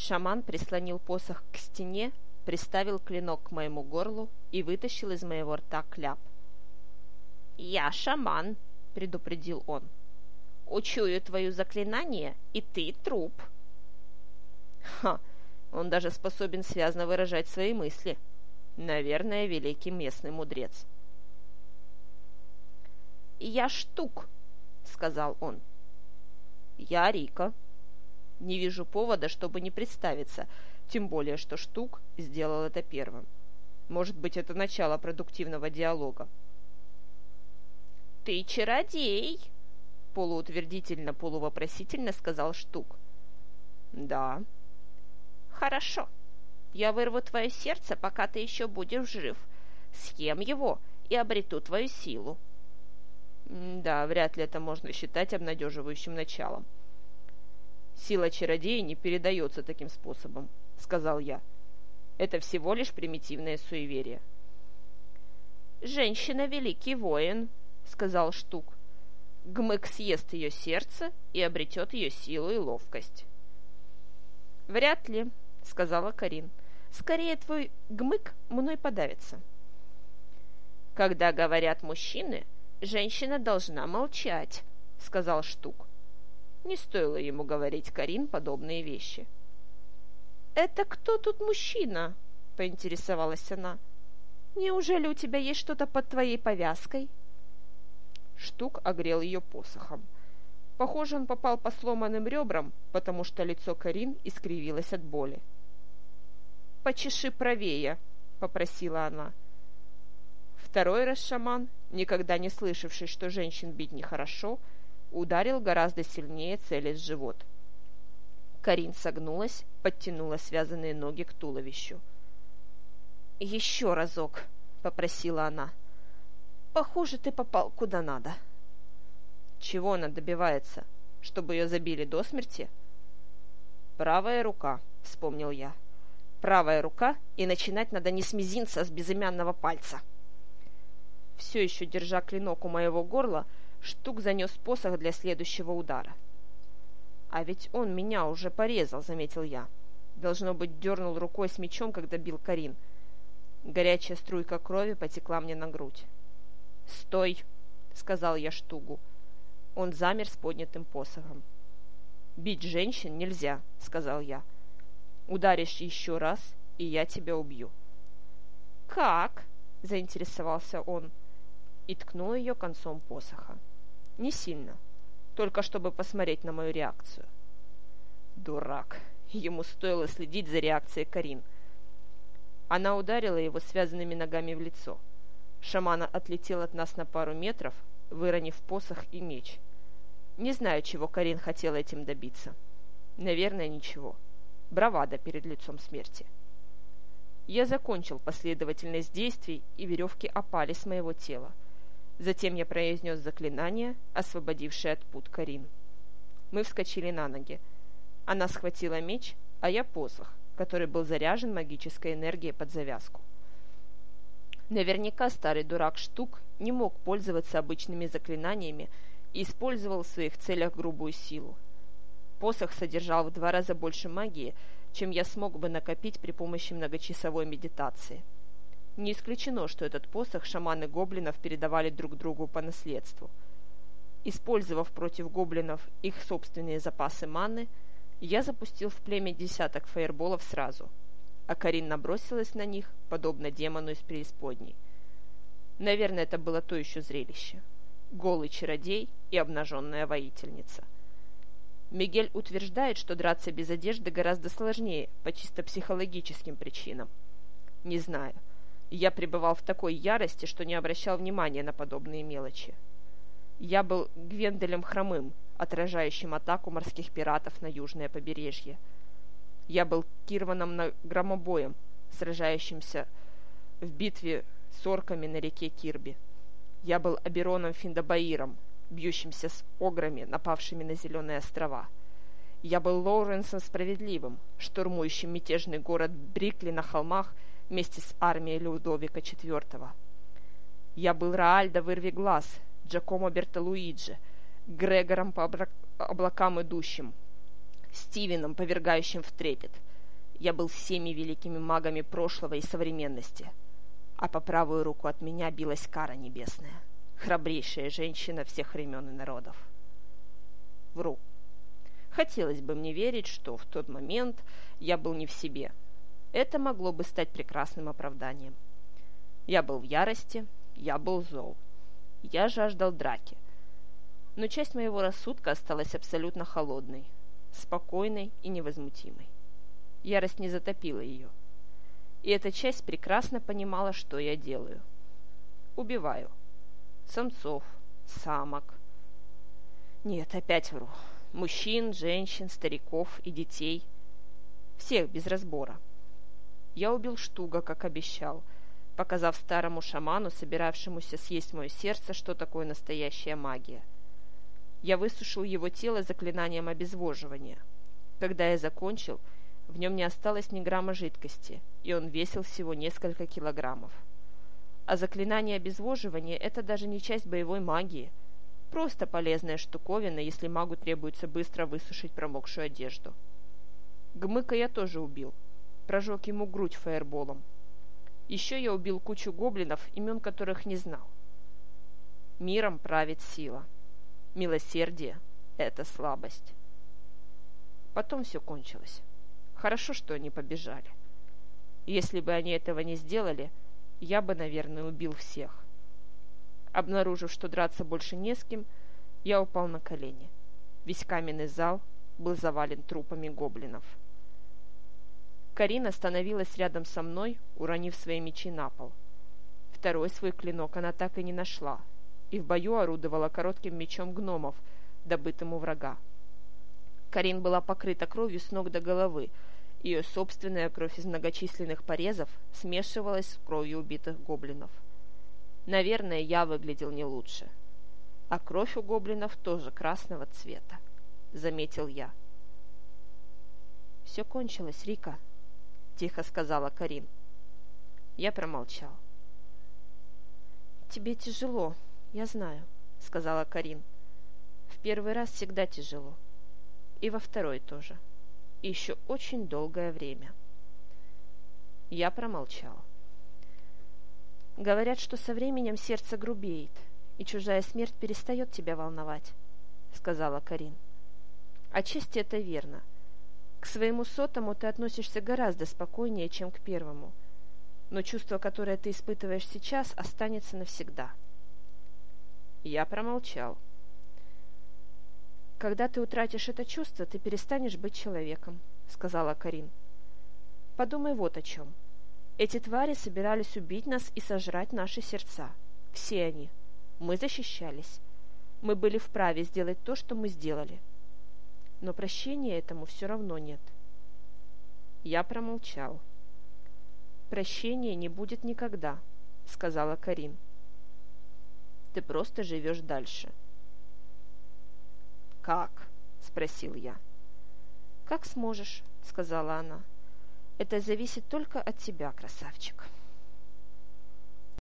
Шаман прислонил посох к стене, приставил клинок к моему горлу и вытащил из моего рта кляп. «Я шаман», — предупредил он. «Учую твое заклинание, и ты труп». Ха! Он даже способен связно выражать свои мысли. Наверное, великий местный мудрец. «Я штук», — сказал он. «Я Рика». Не вижу повода, чтобы не представиться, тем более, что Штук сделал это первым. Может быть, это начало продуктивного диалога. «Ты чародей!» — полуутвердительно, полувопросительно сказал Штук. «Да». «Хорошо. Я вырву твое сердце, пока ты еще будешь жив. Съем его и обрету твою силу». «Да, вряд ли это можно считать обнадеживающим началом». «Сила чародея не передается таким способом», — сказал я. «Это всего лишь примитивное суеверие». «Женщина — великий воин», — сказал Штук. «Гмык съест ее сердце и обретет ее силу и ловкость». «Вряд ли», — сказала Карин. «Скорее твой гмык мной подавится». «Когда говорят мужчины, женщина должна молчать», — сказал Штук. Не стоило ему говорить Карин подобные вещи. «Это кто тут мужчина?» — поинтересовалась она. «Неужели у тебя есть что-то под твоей повязкой?» Штук огрел ее посохом. Похоже, он попал по сломанным ребрам, потому что лицо Карин искривилось от боли. «Почеши правее», — попросила она. Второй раз шаман, никогда не слышавший, что женщин бить нехорошо, ударил гораздо сильнее, целясь в живот. Карин согнулась, подтянула связанные ноги к туловищу. «Еще разок», — попросила она. «Похоже, ты попал куда надо». Чего она добивается? Чтобы ее забили до смерти? «Правая рука», — вспомнил я. «Правая рука, и начинать надо не с мизинца, а с безымянного пальца». Все еще держа клинок у моего горла, — Штук занес посох для следующего удара. «А ведь он меня уже порезал», — заметил я. Должно быть, дернул рукой с мечом, когда бил Карин. Горячая струйка крови потекла мне на грудь. «Стой!» — сказал я Штугу. Он замер с поднятым посохом. «Бить женщин нельзя», — сказал я. «Ударишь еще раз, и я тебя убью». «Как?» — заинтересовался он и ткнул ее концом посоха. Не сильно, только чтобы посмотреть на мою реакцию. Дурак. Ему стоило следить за реакцией Карин. Она ударила его связанными ногами в лицо. Шамана отлетел от нас на пару метров, выронив посох и меч. Не знаю, чего Карин хотела этим добиться. Наверное, ничего. Бравада перед лицом смерти. Я закончил последовательность действий, и веревки опали с моего тела. Затем я произнес заклинание, освободившее от пут Карин. Мы вскочили на ноги. Она схватила меч, а я посох, который был заряжен магической энергией под завязку. Наверняка старый дурак Штук не мог пользоваться обычными заклинаниями и использовал в своих целях грубую силу. Посох содержал в два раза больше магии, чем я смог бы накопить при помощи многочасовой медитации – не исключено, что этот посох шаманы гоблинов передавали друг другу по наследству. Использовав против гоблинов их собственные запасы маны, я запустил в племя десяток фаерболов сразу, а Карин набросилась на них, подобно демону из преисподней. Наверное, это было то еще зрелище. Голый чародей и обнаженная воительница. Мигель утверждает, что драться без одежды гораздо сложнее по чисто психологическим причинам. Не знаю я пребывал в такой ярости, что не обращал внимания на подобные мелочи. Я был Гвенделем Хромым, отражающим атаку морских пиратов на южное побережье. Я был Кирваном Громобоем, сражающимся в битве с орками на реке Кирби. Я был Абероном Финдабаиром, бьющимся с ограми, напавшими на Зеленые острова. Я был Лоуренсом Справедливым, штурмующим мятежный город Брикли на холмах вместе с армией Людовика IV. Я был Раальдо Вырвиглаз, Джакомо Бертолуиджи, Грегором по облакам идущим, Стивеном, повергающим в трепет, Я был всеми великими магами прошлого и современности, а по правую руку от меня билась кара небесная, храбрейшая женщина всех времен и народов. Вру. Хотелось бы мне верить, что в тот момент я был не в себе. Это могло бы стать прекрасным оправданием. Я был в ярости, я был зол. Я жаждал драки. Но часть моего рассудка осталась абсолютно холодной, спокойной и невозмутимой. Ярость не затопила ее. И эта часть прекрасно понимала, что я делаю. Убиваю. Самцов, самок. Нет, опять вру. Мужчин, женщин, стариков и детей. Всех без разбора. Я убил Штуга, как обещал, показав старому шаману, собиравшемуся съесть мое сердце, что такое настоящая магия. Я высушил его тело заклинанием обезвоживания. Когда я закончил, в нем не осталось ни грамма жидкости, и он весил всего несколько килограммов. А заклинание обезвоживания – это даже не часть боевой магии. Просто полезная штуковина, если магу требуется быстро высушить промокшую одежду. Гмыка я тоже убил. Прожег ему грудь фаерболом. Еще я убил кучу гоблинов, имен которых не знал. Миром правит сила. Милосердие – это слабость. Потом все кончилось. Хорошо, что они побежали. Если бы они этого не сделали, я бы, наверное, убил всех. Обнаружив, что драться больше не с кем, я упал на колени. Весь каменный зал был завален трупами гоблинов. Карина остановилась рядом со мной, уронив свои мечи на пол. Второй свой клинок она так и не нашла, и в бою орудовала коротким мечом гномов, добытым у врага. Карин была покрыта кровью с ног до головы, ее собственная кровь из многочисленных порезов смешивалась с кровью убитых гоблинов. Наверное, я выглядел не лучше. А кровь у гоблинов тоже красного цвета, заметил я. «Все кончилось, Рика», — тихо сказала Карин. Я промолчал. «Тебе тяжело, я знаю», — сказала Карин. «В первый раз всегда тяжело. И во второй тоже» еще очень долгое время. Я промолчал. Говорят, что со временем сердце грубеет, и чужая смерть перестает тебя волновать, сказала Карин. Отчасти это верно. К своему сотому ты относишься гораздо спокойнее, чем к первому, но чувство, которое ты испытываешь сейчас, останется навсегда. Я промолчал. — «Когда ты утратишь это чувство, ты перестанешь быть человеком», — сказала Карин. «Подумай вот о чем. Эти твари собирались убить нас и сожрать наши сердца. Все они. Мы защищались. Мы были вправе сделать то, что мы сделали. Но прощения этому все равно нет». Я промолчал. «Прощения не будет никогда», — сказала Карин. «Ты просто живешь дальше». «Как?» – спросил я. «Как сможешь», – сказала она. «Это зависит только от тебя, красавчик».